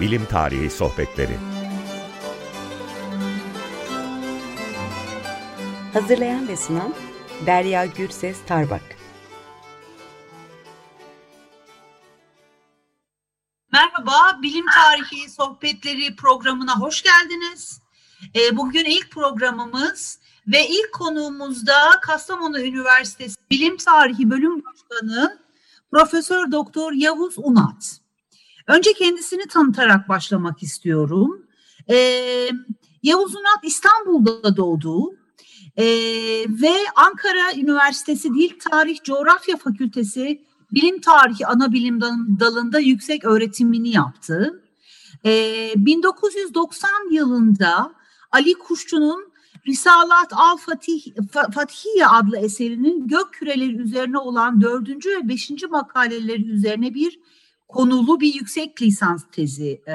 Bilim Tarihi Sohbetleri Hazırlayan ve sunan Derya Gürses Tarbak Merhaba, Bilim Tarihi Sohbetleri programına hoş geldiniz. Ee, bugün ilk programımız ve ilk konuğumuz da Kastamonu Üniversitesi Bilim Tarihi Bölüm Başkanı Profesör Doktor Yavuz Unat. Önce kendisini tanıtarak başlamak istiyorum. Ee, Yavuz Unat İstanbul'da doğdu ee, ve Ankara Üniversitesi Dil Tarih Coğrafya Fakültesi Bilim Tarihi ana bilim dalında yüksek öğretimini yaptı. Ee, 1990 yılında Ali Kuşçu'nun Risalat al Fatih, Fatihiye adlı eserinin gök küreleri üzerine olan dördüncü ve beşinci makaleleri üzerine bir konulu bir yüksek lisans tezi e,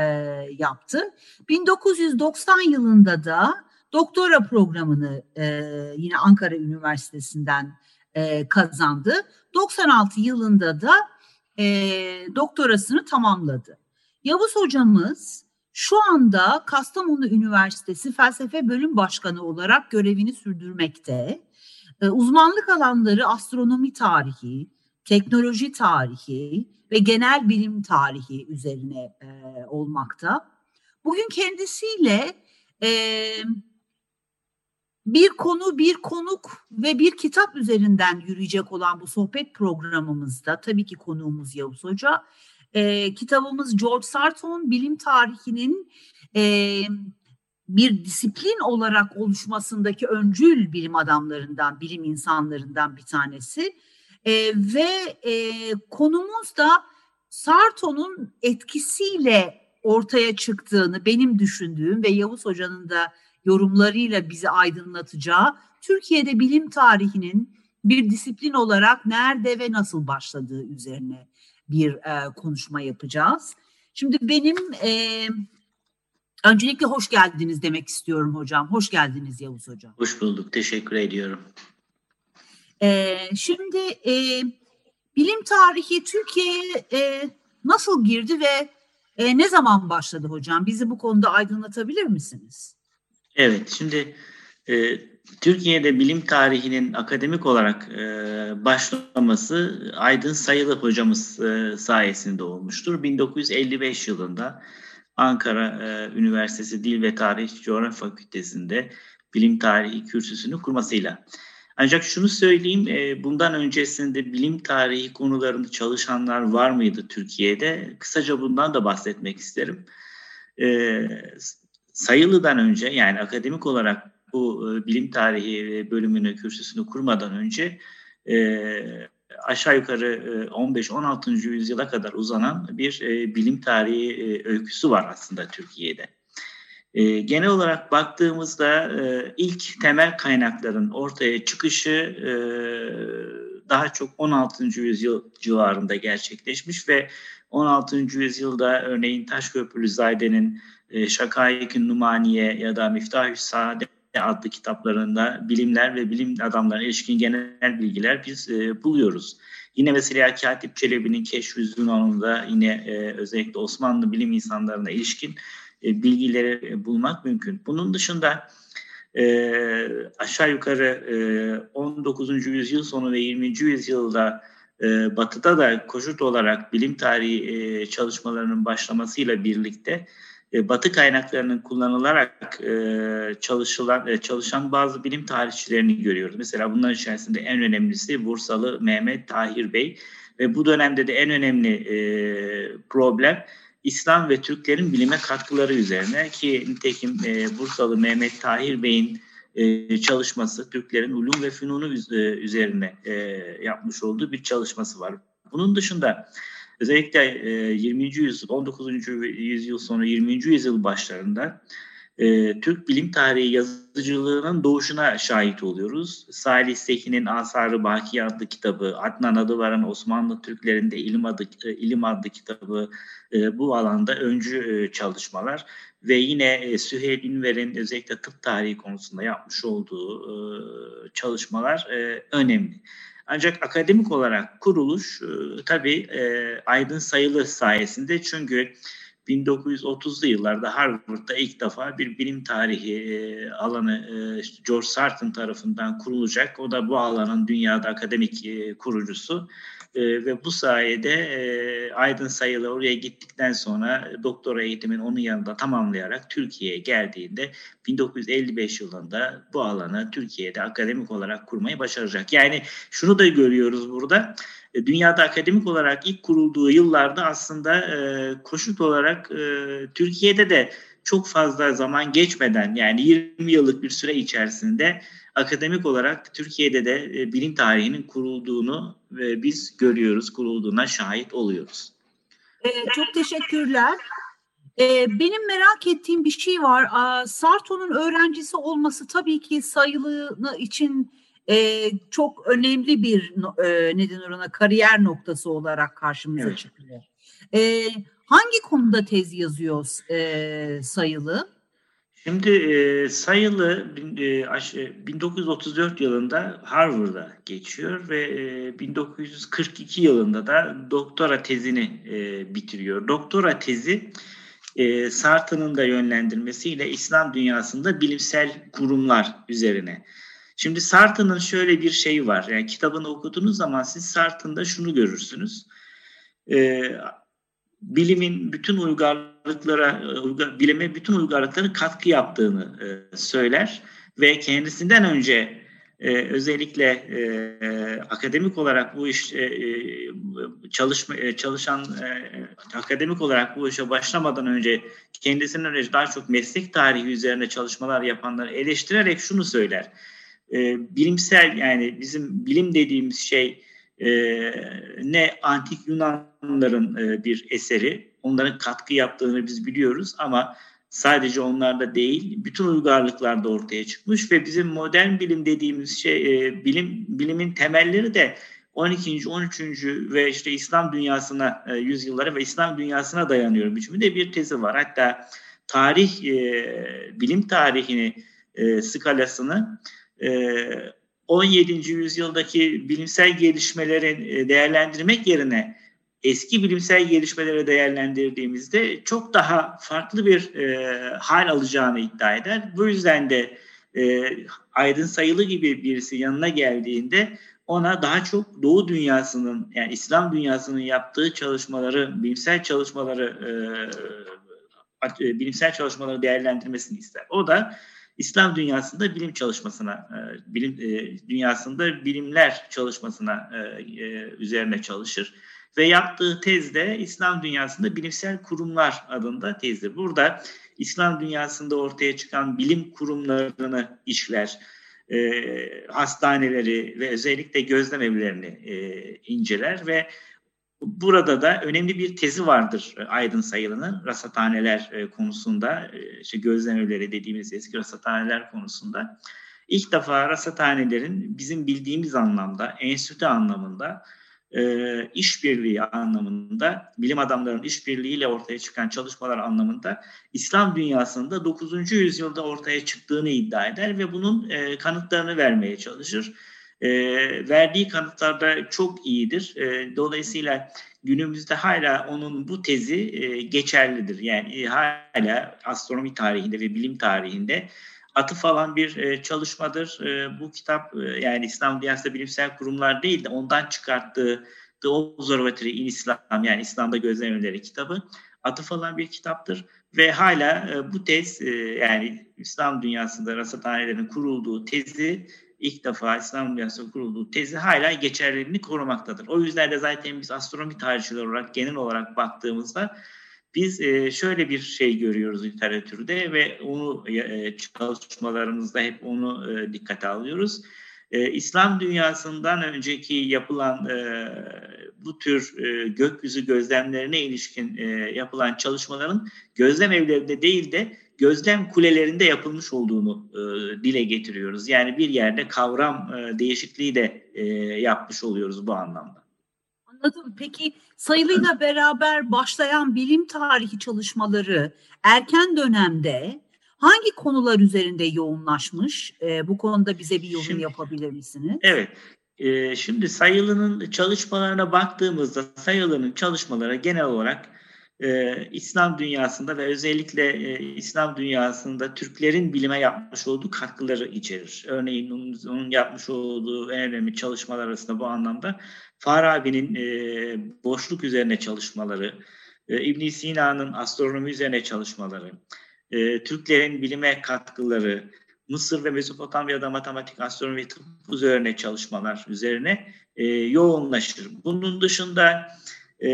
yaptı. 1990 yılında da doktora programını e, yine Ankara Üniversitesi'nden e, kazandı. 96 yılında da e, doktorasını tamamladı. Yavuz hocamız şu anda Kastamonu Üniversitesi Felsefe Bölüm Başkanı olarak görevini sürdürmekte. E, uzmanlık alanları astronomi tarihi, teknoloji tarihi ve genel bilim tarihi üzerine e, olmakta. Bugün kendisiyle e, bir konu, bir konuk ve bir kitap üzerinden yürüyecek olan bu sohbet programımızda tabii ki konuğumuz Yavuz Hoca. E, kitabımız George Sarton bilim tarihinin e, bir disiplin olarak oluşmasındaki öncül bilim adamlarından, bilim insanlarından bir tanesi. E, ve e, konumuz da Sarton'un etkisiyle ortaya çıktığını benim düşündüğüm ve Yavuz Hoca'nın da yorumlarıyla bizi aydınlatacağı Türkiye'de bilim tarihinin bir disiplin olarak nerede ve nasıl başladığı üzerine bir e, konuşma yapacağız. Şimdi benim e, öncelikle hoş geldiniz demek istiyorum hocam. Hoş geldiniz Yavuz hocam. Hoş bulduk. Teşekkür ediyorum. E, şimdi e, bilim tarihi Türkiye'ye e, nasıl girdi ve e, ne zaman başladı hocam? Bizi bu konuda aydınlatabilir misiniz? Evet, şimdi e, Türkiye'de bilim tarihinin akademik olarak e, başlaması Aydın Sayılı hocamız e, sayesinde olmuştur. 1955 yılında Ankara e, Üniversitesi Dil ve Tarih Coğrafya Fakültesi'nde bilim tarihi kürsüsünü kurmasıyla. Ancak şunu söyleyeyim, e, bundan öncesinde bilim tarihi konularında çalışanlar var mıydı Türkiye'de? Kısaca bundan da bahsetmek isterim. E, Sayılı'dan önce yani akademik olarak bu e, bilim tarihi bölümünü, kürsüsünü kurmadan önce aşağı yukarı 15-16. yüzyıla kadar uzanan bir bilim tarihi öyküsü var aslında Türkiye'de. E, genel olarak baktığımızda e, ilk temel kaynakların ortaya çıkışı e, daha çok 16. yüzyıl civarında gerçekleşmiş ve 16. yüzyılda örneğin Taşköprülü Zayde'nin e, Şakayık-ı Numaniye ya da Miftahü Saade adlı kitaplarında bilimler ve bilim adamlarına ilişkin genel bilgiler biz e, buluyoruz. Yine mesela Katip Çelebi'nin Keşf-i yine e, özellikle Osmanlı bilim insanlarına ilişkin e, bilgileri e, bulmak mümkün. Bunun dışında e, aşağı yukarı e, 19. yüzyıl sonu ve 20. yüzyılda e, Batı'da da koşut olarak bilim tarihi e, çalışmalarının başlamasıyla birlikte e, Batı kaynaklarının kullanılarak e, çalışılan e, çalışan bazı bilim tarihçilerini görüyoruz. Mesela bunların içerisinde en önemlisi Bursalı Mehmet Tahir Bey ve bu dönemde de en önemli e, problem İslam ve Türklerin bilime katkıları üzerine ki nitekim e, Bursalı Mehmet Tahir Bey'in e, çalışması Türklerin ulum ve fünunu e, üzerine e, yapmış olduğu bir çalışması var. Bunun dışında özellikle e, 20. yüzyıl, 19. yüzyıl sonu 20. yüzyıl başlarında e, Türk bilim tarihi yazıcılığının doğuşuna şahit oluyoruz. Salih Sekin'in Asarı Baki adlı kitabı, Adnan Adıvar'ın Osmanlı Türklerinde İlim, adı, e, İlim adlı kitabı e, bu alanda öncü e, çalışmalar ve yine e, Süheyl Ünver'in özellikle tıp tarihi konusunda yapmış olduğu e, çalışmalar e, önemli. Ancak akademik olarak kuruluş e, tabii e, Aydın Sayılı sayesinde çünkü 1930'lu yıllarda Harvard'da ilk defa bir bilim tarihi e, alanı e, George Sarton tarafından kurulacak. O da bu alanın dünyada akademik e, kurucusu. ve bu sayede Aydın Sayılı oraya gittikten sonra doktora eğitimini onun yanında tamamlayarak Türkiye'ye geldiğinde 1955 yılında bu alanı Türkiye'de akademik olarak kurmayı başaracak. Yani şunu da görüyoruz burada dünyada akademik olarak ilk kurulduğu yıllarda aslında e, koşut olarak e, Türkiye'de de çok fazla zaman geçmeden yani 20 yıllık bir süre içerisinde akademik olarak Türkiye'de de e, bilim tarihinin kurulduğunu e, biz görüyoruz, kurulduğuna şahit oluyoruz. E, çok teşekkürler. E, benim merak ettiğim bir şey var. Sarto'nun öğrencisi olması tabii ki sayılı için e, çok önemli bir e, neden ona kariyer noktası olarak karşımıza evet. çıkıyor. E, hangi konuda tez yazıyor e, sayılı? Şimdi e, sayılı e, 1934 yılında Harvard'a geçiyor ve e, 1942 yılında da doktora tezini e, bitiriyor. Doktora tezi e, Sartre'ın da yönlendirmesiyle İslam dünyasında bilimsel kurumlar üzerine Şimdi Sartre'ın şöyle bir şeyi var. Yani kitabını okuduğunuz zaman siz Sartre'da şunu görürsünüz. Ee, bilimin bütün uygarlıklara, uygar, bilime bütün uygarlıkların katkı yaptığını e, söyler ve kendisinden önce e, özellikle e, akademik olarak bu iş e, çalışma e, çalışan e, akademik olarak bu işe başlamadan önce kendisinden önce daha çok meslek tarihi üzerine çalışmalar yapanları eleştirerek şunu söyler e, bilimsel yani bizim bilim dediğimiz şey e, ne antik Yunanların e, bir eseri. Onların katkı yaptığını biz biliyoruz ama sadece onlarda değil bütün uygarlıklarda ortaya çıkmış ve bizim modern bilim dediğimiz şey e, bilim bilimin temelleri de 12. 13. ve işte İslam dünyasına e, yüzyıllara ve İslam dünyasına dayanıyor biçiminde bir tezi var. Hatta tarih e, bilim tarihini e, skalasını 17. Ee, yüzyıldaki bilimsel gelişmeleri e, değerlendirmek yerine eski bilimsel gelişmeleri değerlendirdiğimizde çok daha farklı bir e, hal alacağını iddia eder. Bu yüzden de e, Aydın Sayılı gibi birisi yanına geldiğinde ona daha çok Doğu dünyasının yani İslam dünyasının yaptığı çalışmaları, bilimsel çalışmaları e, bilimsel çalışmaları değerlendirmesini ister. O da İslam dünyasında bilim çalışmasına, e, bilim e, dünyasında bilimler çalışmasına e, üzerine çalışır. Ve yaptığı tezde İslam dünyasında bilimsel kurumlar adında tezdir. Burada İslam dünyasında ortaya çıkan bilim kurumlarını işler, hastaneleri ve özellikle gözlem evlerini inceler ve Burada da önemli bir tezi vardır e, Aydın Sayılı'nın rasathaneler e, konusunda, e, işte gözlemleri dediğimiz eski rasathaneler konusunda. İlk defa rasathanelerin bizim bildiğimiz anlamda, enstitü anlamında, işbirliği anlamında, bilim adamlarının işbirliğiyle ortaya çıkan çalışmalar anlamında İslam dünyasında 9. yüzyılda ortaya çıktığını iddia eder ve bunun kanıtlarını vermeye çalışır e, verdiği kanıtlarda çok iyidir. E, dolayısıyla günümüzde hala onun bu tezi e, geçerlidir. Yani e, hala astronomi tarihinde ve bilim tarihinde atıf alan bir e, çalışmadır. E, bu kitap e, yani İslam Dünyası'nda bilimsel kurumlar değil de ondan çıkarttığı The Observatory in Islam yani İslam'da gözlemleri kitabı atıf alan bir kitaptır ve hala e, bu tez e, yani İslam dünyasında rasathanelerin kurulduğu tezi ilk defa İslam Dünyası kurulduğu tezi hala geçerliliğini korumaktadır. O yüzden de zaten biz astronomi tarihçiler olarak genel olarak baktığımızda biz e, şöyle bir şey görüyoruz literatürde ve onu e, çalışmalarımızda hep onu e, dikkate alıyoruz. İslam dünyasından önceki yapılan bu tür gökyüzü gözlemlerine ilişkin yapılan çalışmaların gözlem evlerinde değil de gözlem kulelerinde yapılmış olduğunu e, dile getiriyoruz. Yani bir yerde kavram e, değişikliği de e, yapmış oluyoruz bu anlamda. Anladım. Peki sayılıyla beraber başlayan bilim tarihi çalışmaları erken dönemde hangi konular üzerinde yoğunlaşmış? E, bu konuda bize bir yorum şimdi, yapabilir misiniz? Evet. E, şimdi sayılının çalışmalarına baktığımızda sayılının çalışmaları genel olarak e, İslam dünyasında ve özellikle e, İslam dünyasında Türklerin bilime yapmış olduğu katkıları içerir. Örneğin onun, onun yapmış olduğu en önemli çalışmalar arasında bu anlamda Farabi'nin e, boşluk üzerine çalışmaları, e, ibn Sina'nın astronomi üzerine çalışmaları, e, Türklerin bilime katkıları, Mısır ve Mezopotamya'da matematik, astronomi, tıp üzerine çalışmalar üzerine e, yoğunlaşır. Bunun dışında e,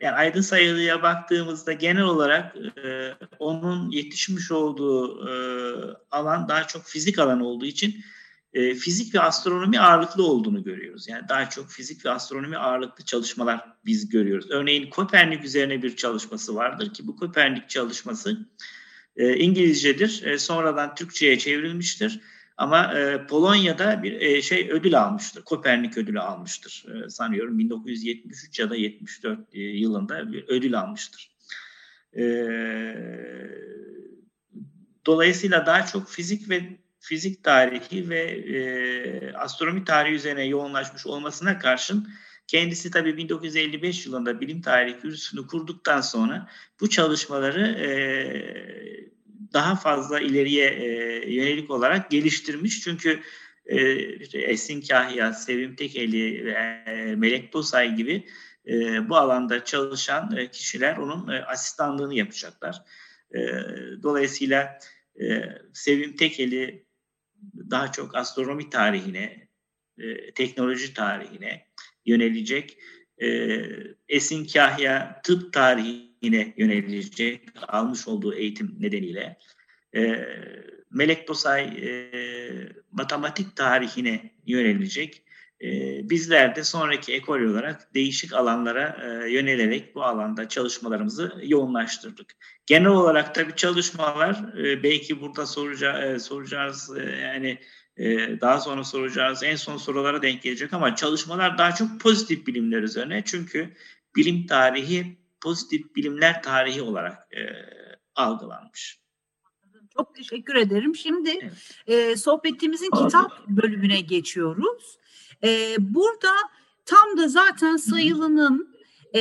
yani Aydın Sayılı'ya baktığımızda genel olarak e, onun yetişmiş olduğu e, alan daha çok fizik alan olduğu için e, fizik ve astronomi ağırlıklı olduğunu görüyoruz. Yani daha çok fizik ve astronomi ağırlıklı çalışmalar biz görüyoruz. Örneğin Kopernik üzerine bir çalışması vardır ki bu Kopernik çalışması e, İngilizcedir. E, sonradan Türkçe'ye çevrilmiştir. Ama e, Polonya'da bir e, şey ödül almıştır. Kopernik ödülü almıştır. E, sanıyorum 1973 ya da 74 e, yılında bir ödül almıştır. E, dolayısıyla daha çok fizik ve fizik tarihi ve e, astronomi tarihi üzerine yoğunlaşmış olmasına karşın kendisi tabii 1955 yılında bilim tarihi kürsüsünü kurduktan sonra bu çalışmaları e, daha fazla ileriye e, yönelik olarak geliştirmiş. Çünkü e, Esin Kahya, Sevim Tekeli e, Melek Dosay gibi e, bu alanda çalışan e, kişiler onun e, asistanlığını yapacaklar. E, dolayısıyla e, Sevim Tekeli daha çok astronomi tarihine, e, teknoloji tarihine yönelecek. E, Esin Kahya tıp tarihine yönelecek almış olduğu eğitim nedeniyle. E, Melek Dosay e, matematik tarihine yönelecek. E, bizler de sonraki ekol olarak değişik alanlara e, yönelerek bu alanda çalışmalarımızı yoğunlaştırdık. Genel olarak tabii çalışmalar e, belki burada soracağı, e, soracağınız e, yani e, daha sonra soracağınız en son sorulara denk gelecek ama çalışmalar daha çok pozitif bilimler üzerine. Çünkü bilim tarihi pozitif bilimler tarihi olarak e, algılanmış. Çok teşekkür ederim. Şimdi evet. e, sohbetimizin kitap bölümüne geçiyoruz. E, burada tam da zaten sayılının e,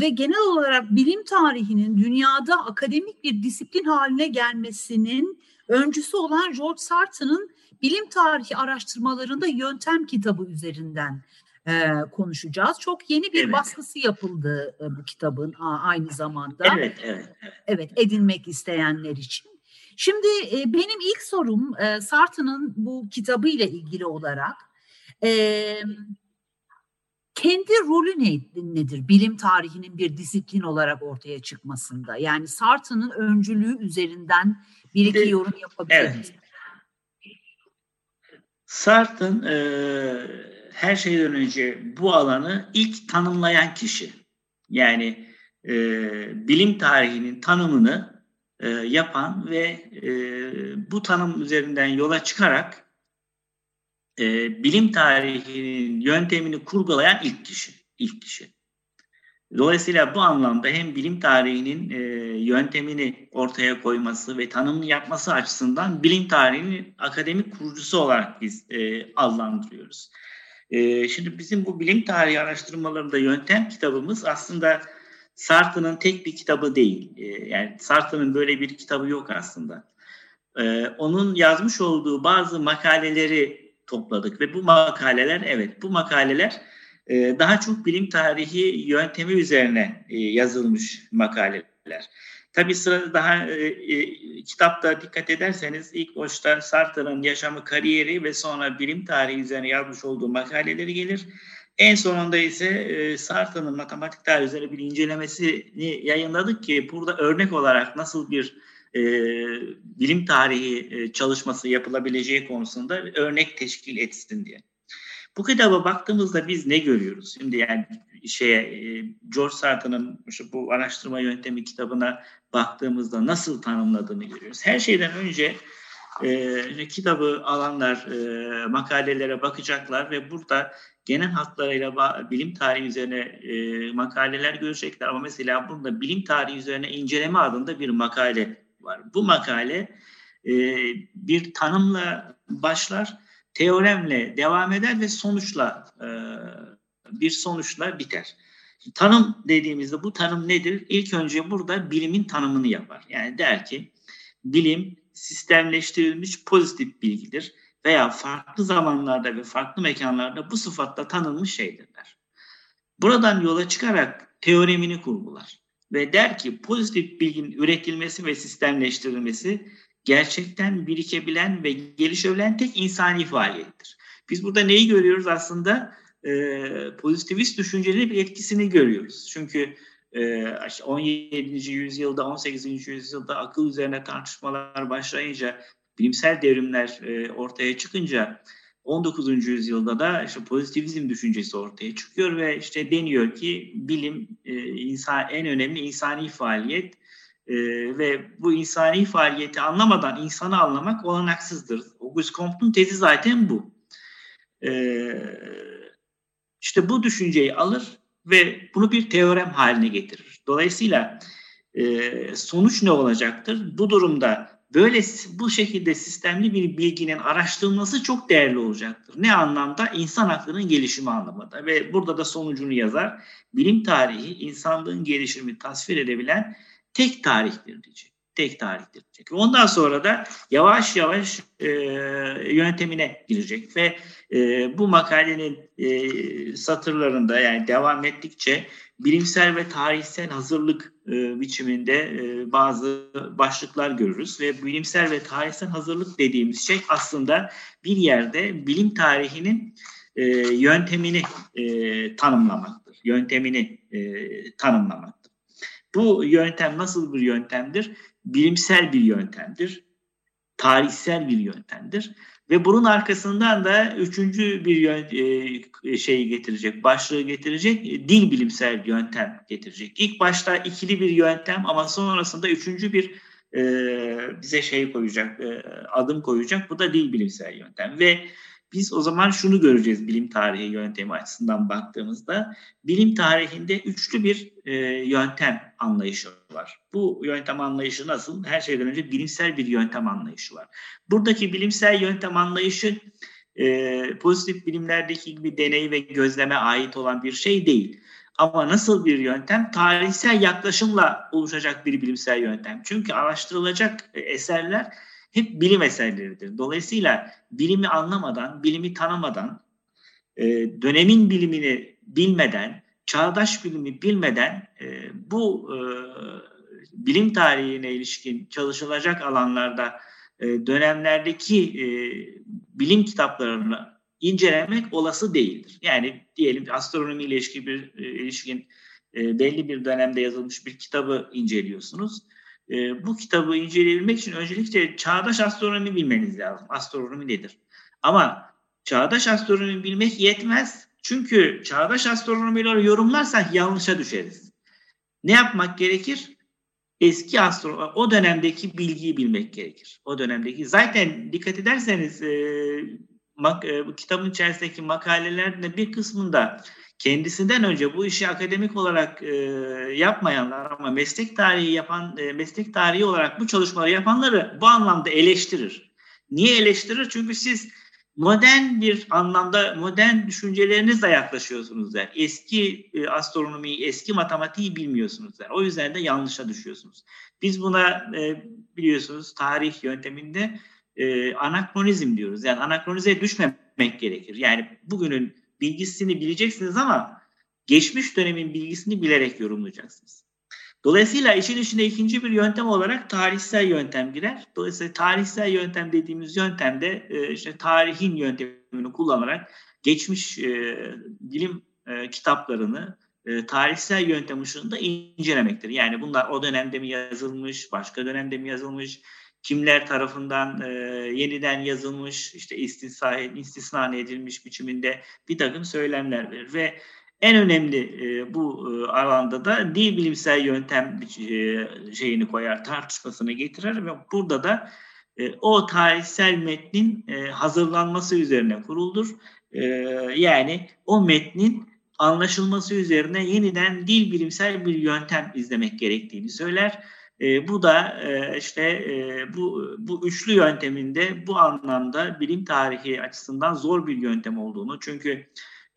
ve genel olarak bilim tarihinin dünyada akademik bir disiplin haline gelmesinin öncüsü olan George Sartre'ın bilim tarihi araştırmalarında yöntem kitabı üzerinden e, konuşacağız. Çok yeni bir evet. baskısı yapıldı e, bu kitabın a, aynı zamanda. Evet, evet, evet. Evet, edinmek isteyenler için. Şimdi e, benim ilk sorum e, Sartre'ın bu kitabı ile ilgili olarak e, kendi rolü ne, nedir bilim tarihinin bir disiplin olarak ortaya çıkmasında? Yani Sartre'ın öncülüğü üzerinden bir iki yorum yapabilir evet. Sartre'ın e, her şeyden önce bu alanı ilk tanımlayan kişi. Yani e, bilim tarihinin tanımını e, yapan ve e, bu tanım üzerinden yola çıkarak e, bilim tarihinin yöntemini kurgulayan ilk kişi. ilk kişi. Dolayısıyla bu anlamda hem bilim tarihinin e, yöntemini ortaya koyması ve tanımını yapması açısından bilim tarihinin akademik kurucusu olarak biz e, adlandırıyoruz. E, şimdi bizim bu bilim tarihi araştırmalarında yöntem kitabımız aslında Sartre'ın tek bir kitabı değil. E, yani Sartre'ın böyle bir kitabı yok aslında. E, onun yazmış olduğu bazı makaleleri topladık ve bu makaleler evet bu makaleler ee, daha çok bilim tarihi yöntemi üzerine e, yazılmış makaleler. Tabi sırada daha e, e, kitapta dikkat ederseniz ilk başta Sartre'ın yaşamı, kariyeri ve sonra bilim tarihi üzerine yazmış olduğu makaleleri gelir. En sonunda ise e, matematik tarihi üzerine bir incelemesini yayınladık ki burada örnek olarak nasıl bir e, bilim tarihi çalışması yapılabileceği konusunda örnek teşkil etsin diye. Bu kitaba baktığımızda biz ne görüyoruz? Şimdi yani şeye e, George Sartre'ın bu araştırma yöntemi kitabına baktığımızda nasıl tanımladığını görüyoruz. Her şeyden önce e, kitabı alanlar e, makalelere bakacaklar ve burada genel hatlarıyla bilim tarihi üzerine e, makaleler görecekler ama mesela bunda bilim tarihi üzerine inceleme adında bir makale var. Bu makale e, bir tanımla başlar teoremle devam eder ve sonuçla e, bir sonuçla biter. Tanım dediğimizde bu tanım nedir? İlk önce burada bilimin tanımını yapar. Yani der ki bilim sistemleştirilmiş pozitif bilgidir veya farklı zamanlarda ve farklı mekanlarda bu sıfatla tanınmış şeydirler. Buradan yola çıkarak teoremini kurgular ve der ki pozitif bilginin üretilmesi ve sistemleştirilmesi gerçekten birikebilen ve gelişebilen tek insani faaliyettir. Biz burada neyi görüyoruz aslında? Ee, pozitivist düşüncenin bir etkisini görüyoruz. Çünkü e, 17. yüzyılda, 18. yüzyılda akıl üzerine tartışmalar başlayınca, bilimsel devrimler e, ortaya çıkınca 19. yüzyılda da işte pozitivizm düşüncesi ortaya çıkıyor ve işte deniyor ki bilim e, insan en önemli insani faaliyet e, ve bu insani faaliyeti anlamadan insanı anlamak olanaksızdır. Auguste Comte'un tezi zaten bu. E, işte bu düşünceyi alır ve bunu bir teorem haline getirir. Dolayısıyla e, sonuç ne olacaktır? Bu durumda böyle bu şekilde sistemli bir bilginin araştırılması çok değerli olacaktır. Ne anlamda? İnsan aklının gelişimi anlamında. Ve burada da sonucunu yazar. Bilim tarihi insanlığın gelişimi tasvir edebilen tek tarihtir diyecek. Tek tarihtir diyecek. Ondan sonra da yavaş yavaş e, yöntemine girecek ve e, bu makalenin e, satırlarında yani devam ettikçe bilimsel ve tarihsel hazırlık e, biçiminde e, bazı başlıklar görürüz ve bilimsel ve tarihsel hazırlık dediğimiz şey aslında bir yerde bilim tarihinin e, yöntemini e, tanımlamaktır. Yöntemini e, tanımlamaktır. Bu yöntem nasıl bir yöntemdir? Bilimsel bir yöntemdir. Tarihsel bir yöntemdir. Ve bunun arkasından da üçüncü bir yön, e, şeyi getirecek, başlığı getirecek, e, dil bilimsel yöntem getirecek. İlk başta ikili bir yöntem ama sonrasında üçüncü bir e, bize şey koyacak, e, adım koyacak. Bu da dil bilimsel yöntem. Ve biz o zaman şunu göreceğiz bilim tarihi yöntemi açısından baktığımızda. Bilim tarihinde üçlü bir e, yöntem anlayışı var. Bu yöntem anlayışı nasıl? Her şeyden önce bilimsel bir yöntem anlayışı var. Buradaki bilimsel yöntem anlayışı e, pozitif bilimlerdeki gibi deney ve gözleme ait olan bir şey değil. Ama nasıl bir yöntem? Tarihsel yaklaşımla oluşacak bir bilimsel yöntem. Çünkü araştırılacak eserler hep bilim eserleridir. Dolayısıyla bilimi anlamadan, bilimi tanımadan, e, dönemin bilimini bilmeden, çağdaş bilimi bilmeden e, bu e, bilim tarihine ilişkin çalışılacak alanlarda dönemlerdeki bilim kitaplarını incelemek olası değildir. Yani diyelim astronomi ile ilişkin bir ilişkin belli bir dönemde yazılmış bir kitabı inceliyorsunuz e, bu kitabı inceleyebilmek için öncelikle çağdaş astronomi bilmeniz lazım. Astronomi nedir? Ama çağdaş astronomi bilmek yetmez. Çünkü çağdaş astronomileri yorumlarsak yanlışa düşeriz. Ne yapmak gerekir? Eski astronomi, o dönemdeki bilgiyi bilmek gerekir. O dönemdeki zaten dikkat ederseniz e, mak, e, kitabın içerisindeki makalelerin bir kısmında kendisinden önce bu işi akademik olarak e, yapmayanlar ama meslek tarihi yapan, e, meslek tarihi olarak bu çalışmaları yapanları bu anlamda eleştirir. Niye eleştirir? Çünkü siz modern bir anlamda modern düşüncelerinizle yaklaşıyorsunuz der. Eski e, astronomiyi, eski matematiği bilmiyorsunuz der. O yüzden de yanlışa düşüyorsunuz. Biz buna e, biliyorsunuz tarih yönteminde e, anakronizm diyoruz. Yani anakronize düşmemek gerekir. Yani bugünün bilgisini bileceksiniz ama geçmiş dönemin bilgisini bilerek yorumlayacaksınız. Dolayısıyla işin içine ikinci bir yöntem olarak tarihsel yöntem girer. Dolayısıyla tarihsel yöntem dediğimiz yöntemde e, işte tarihin yöntemini kullanarak geçmiş e, bilim e, kitaplarını e, tarihsel yöntem ışığında incelemektir. Yani bunlar o dönemde mi yazılmış, başka dönemde mi yazılmış, kimler tarafından e, yeniden yazılmış, işte istisna, istisna edilmiş biçiminde bir takım söylemler verir ve en önemli e, bu e, alanda da dil bilimsel yöntem e, şeyini koyar, tartışmasını getirir ve burada da e, o tarihsel metnin e, hazırlanması üzerine kuruldur. E, yani o metnin anlaşılması üzerine yeniden dil bilimsel bir yöntem izlemek gerektiğini söyler e, bu da e, işte e, bu bu üçlü yönteminde bu anlamda bilim tarihi açısından zor bir yöntem olduğunu çünkü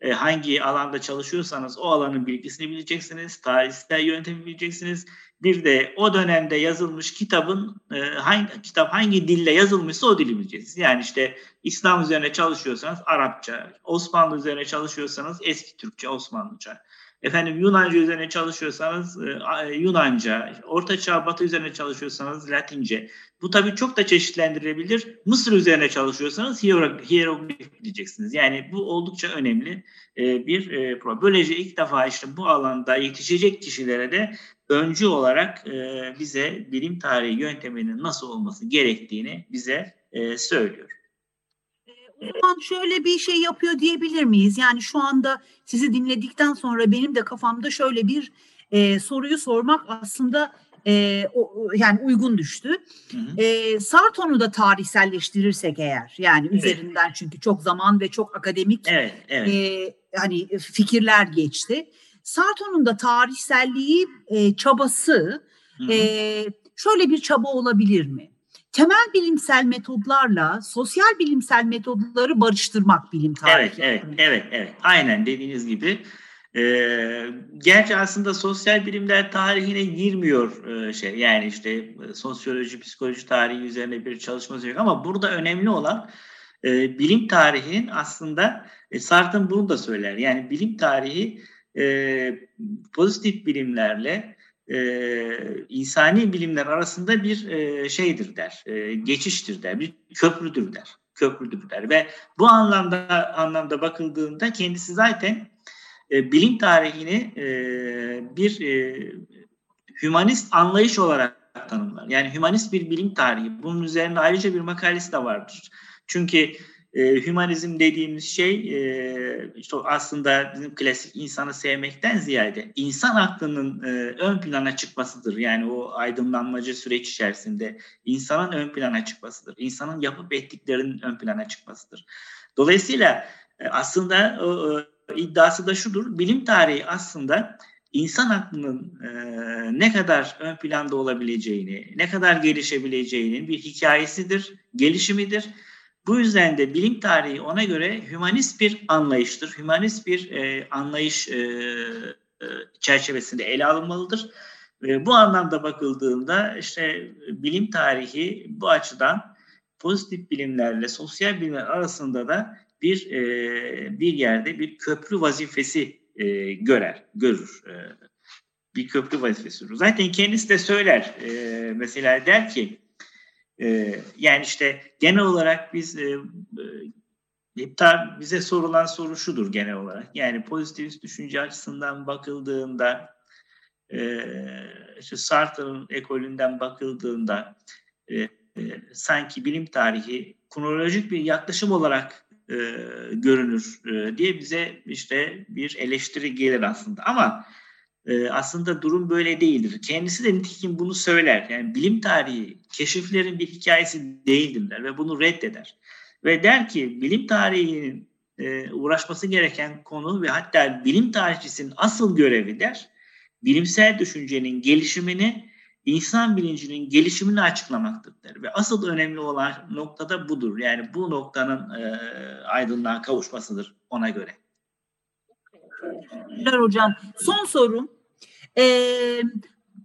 e, hangi alanda çalışıyorsanız o alanın bilgisini bileceksiniz, tarihsel yöntemi bileceksiniz. Bir de o dönemde yazılmış kitabın e, hangi kitap hangi dille yazılmışsa o dili bileceksiniz. Yani işte İslam üzerine çalışıyorsanız Arapça, Osmanlı üzerine çalışıyorsanız eski Türkçe, Osmanlıca. Efendim Yunanca üzerine çalışıyorsanız e, Yunanca, Orta Çağ Batı üzerine çalışıyorsanız Latince. Bu tabii çok da çeşitlendirilebilir. Mısır üzerine çalışıyorsanız hieroglif diyeceksiniz. Yani bu oldukça önemli e, bir e. Böylece ilk defa işte bu alanda yetişecek kişilere de öncü olarak e, bize bilim tarihi yönteminin nasıl olması gerektiğini bize e, söylüyor. Zaman şöyle bir şey yapıyor diyebilir miyiz? Yani şu anda sizi dinledikten sonra benim de kafamda şöyle bir e, soruyu sormak aslında e, o, yani uygun düştü. Hı hı. E, Sarton'u da tarihselleştirirsek eğer yani evet. üzerinden çünkü çok zaman ve çok akademik evet, evet. E, hani fikirler geçti. Sarton'un da tarihselliği e, çabası e, şöyle bir çaba olabilir mi? Temel bilimsel metodlarla sosyal bilimsel metodları barıştırmak bilim tarihi. Evet, evet, evet, evet. Aynen dediğiniz gibi. E, gerçi aslında sosyal bilimler tarihine girmiyor e, şey yani işte e, sosyoloji, psikoloji tarihi üzerine bir çalışması yok ama burada önemli olan e, bilim tarihinin aslında e, Sartre bunu da söyler yani bilim tarihi e, pozitif bilimlerle e, insani bilimler arasında bir e, şeydir der, e, geçiştir der, bir köprüdür der, köprüdür der ve bu anlamda anlamda bakıldığında kendisi zaten e, bilim tarihini e, bir e, hümanist anlayış olarak tanımlar. Yani hümanist bir bilim tarihi. Bunun üzerinde ayrıca bir makalesi de vardır. Çünkü e, hümanizm dediğimiz şey e, işte aslında bizim klasik insanı sevmekten ziyade insan aklının e, ön plana çıkmasıdır. Yani o aydınlanmacı süreç içerisinde insanın ön plana çıkmasıdır. İnsanın yapıp ettiklerinin ön plana çıkmasıdır. Dolayısıyla e, aslında o, iddiası da şudur. Bilim tarihi aslında insan aklının e, ne kadar ön planda olabileceğini, ne kadar gelişebileceğinin bir hikayesidir, gelişimidir. Bu yüzden de bilim tarihi ona göre hümanist bir anlayıştır. Hümanist bir e, anlayış e, e, çerçevesinde ele alınmalıdır. E, bu anlamda bakıldığında işte bilim tarihi bu açıdan pozitif bilimlerle sosyal bilimler arasında da bir e, bir yerde bir köprü vazifesi e, görer, görür. E, bir köprü vazifesi. Zaten kendisi de söyler. E, mesela der ki e, yani işte genel olarak biz e, e, bize sorulan soru şudur genel olarak. Yani pozitivist düşünce açısından bakıldığında e, işte Sartre'ın ekolünden bakıldığında e, e, sanki bilim tarihi kronolojik bir yaklaşım olarak görünür diye bize işte bir eleştiri gelir aslında. Ama e, aslında durum böyle değildir. Kendisi de nitekim bunu söyler. Yani bilim tarihi keşiflerin bir hikayesi değildirler ve bunu reddeder. Ve der ki bilim tarihinin e, uğraşması gereken konu ve hatta bilim tarihçisinin asıl görevi der bilimsel düşüncenin gelişimini insan bilincinin gelişimini açıklamaktır der. Ve asıl önemli olan nokta da budur. Yani bu noktanın e, aydınlığa kavuşmasıdır ona göre. Teşekkürler hocam. Son sorum. Ee,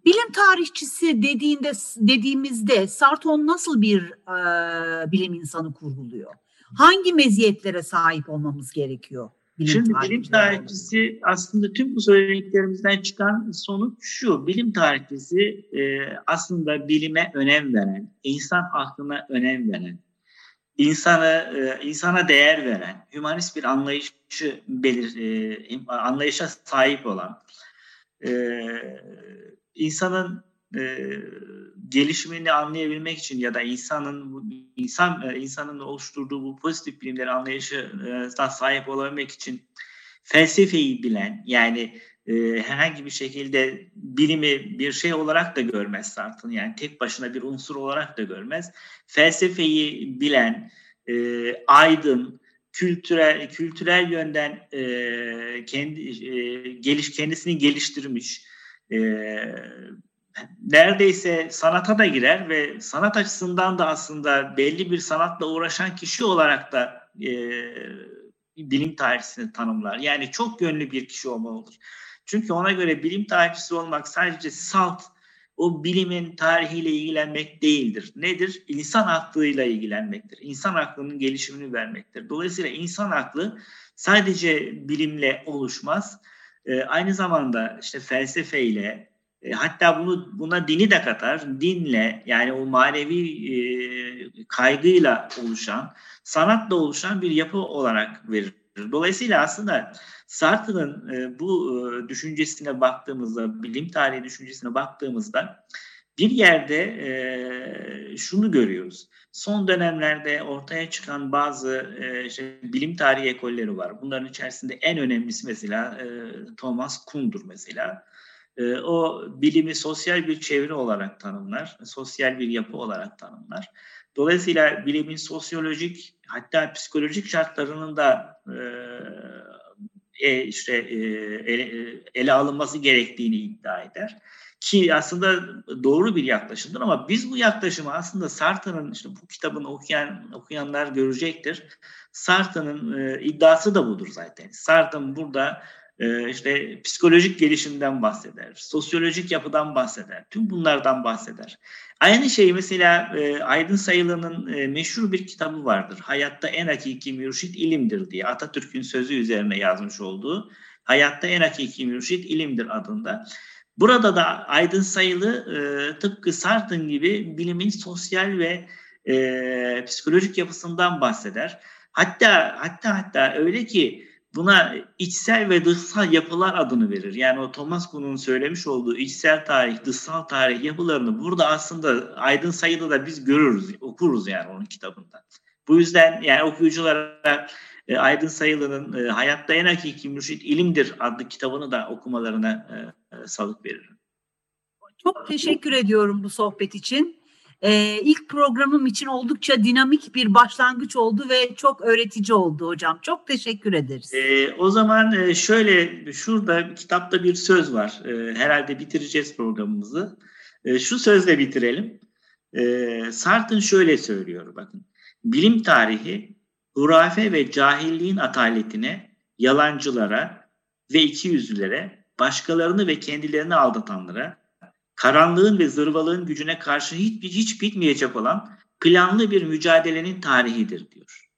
bilim tarihçisi dediğinde dediğimizde Sarton nasıl bir e, bilim insanı kurguluyor? Hangi meziyetlere sahip olmamız gerekiyor? Bilim Şimdi bilim tarihçisi aslında tüm bu söylediklerimizden çıkan sonuç şu. Bilim tarihçisi e, aslında bilime önem veren, insan aklına önem veren, insanı e, insana değer veren, hümanist bir anlayışı belir, e, anlayışa sahip olan, e, insanın gelişimini anlayabilmek için ya da insanın insan insanın oluşturduğu bu pozitif bilimleri anlayışına sahip olabilmek için felsefeyi bilen yani e, herhangi bir şekilde bilimi bir şey olarak da görmez Sartre yani tek başına bir unsur olarak da görmez. Felsefeyi bilen e, aydın kültürel kültürel yönden e, kendi e, geliş kendisini geliştirmiş e, neredeyse sanata da girer ve sanat açısından da aslında belli bir sanatla uğraşan kişi olarak da e, bilim tarihçisini tanımlar. Yani çok yönlü bir kişi olmalıdır. Çünkü ona göre bilim tarihçisi olmak sadece salt o bilimin tarihiyle ilgilenmek değildir. Nedir? İnsan aklıyla ilgilenmektir. İnsan aklının gelişimini vermektir. Dolayısıyla insan aklı sadece bilimle oluşmaz. E, aynı zamanda işte felsefeyle, e, hatta bunu buna dini de katar. Dinle yani o manevi e, kaygıyla oluşan, sanatla oluşan bir yapı olarak verir. Dolayısıyla aslında Sartre'ın e, bu e, düşüncesine baktığımızda, bilim tarihi düşüncesine baktığımızda bir yerde e, şunu görüyoruz. Son dönemlerde ortaya çıkan bazı işte, bilim tarihi ekolleri var. Bunların içerisinde en önemlisi mesela Thomas Kuhn'dur mesela. O bilimi sosyal bir çevre olarak tanımlar, sosyal bir yapı olarak tanımlar. Dolayısıyla bilimin sosyolojik hatta psikolojik şartlarının da e, e, işte e, ele, ele alınması gerektiğini iddia eder. Ki aslında doğru bir yaklaşımdır ama biz bu yaklaşımı aslında Sartre'ın işte bu kitabını okuyan okuyanlar görecektir. Sartre'ın e, iddiası da budur zaten. Sartre burada e, işte psikolojik gelişimden bahseder, sosyolojik yapıdan bahseder, tüm bunlardan bahseder. Aynı şey mesela e, Aydın Sayılı'nın e, meşhur bir kitabı vardır. Hayatta en hakiki mürşit ilimdir diye Atatürk'ün sözü üzerine yazmış olduğu Hayatta en hakiki mürşit ilimdir adında. Burada da Aydın Sayılı e, tıpkı Sartre gibi bilimin sosyal ve psikolojik yapısından bahseder. Hatta hatta hatta öyle ki buna içsel ve dışsal yapılar adını verir. Yani o Thomas Kuhn'un söylemiş olduğu içsel tarih, dışsal tarih yapılarını burada aslında Aydın Sayıda da biz görürüz, okuruz yani onun kitabında. Bu yüzden yani okuyuculara e, Aydın Sayılı'nın e, Hayatta En Hakiki Mürşit İlimdir adlı kitabını da okumalarına e, e, salık veririm. Çok teşekkür ediyorum bu sohbet için. Ee, ilk programım için oldukça dinamik bir başlangıç oldu ve çok öğretici oldu hocam. Çok teşekkür ederiz. Ee, o zaman e, şöyle şurada kitapta bir söz var. Ee, herhalde bitireceğiz programımızı. Ee, şu sözle bitirelim. Ee, Sartre şöyle söylüyor bakın. Bilim tarihi hurafe ve cahilliğin ataletine, yalancılara ve ikiyüzlülere, başkalarını ve kendilerini aldatanlara, karanlığın ve zırvalığın gücüne karşı hiç, hiç bitmeyecek olan planlı bir mücadelenin tarihidir diyor.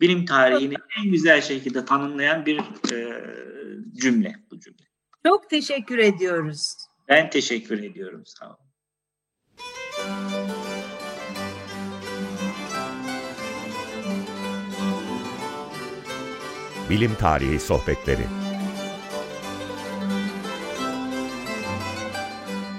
Bilim tarihini en güzel şekilde tanımlayan bir e, cümle bu cümle. Çok teşekkür ediyoruz. Ben teşekkür ediyorum. Sağ olun. Bilim Tarihi Sohbetleri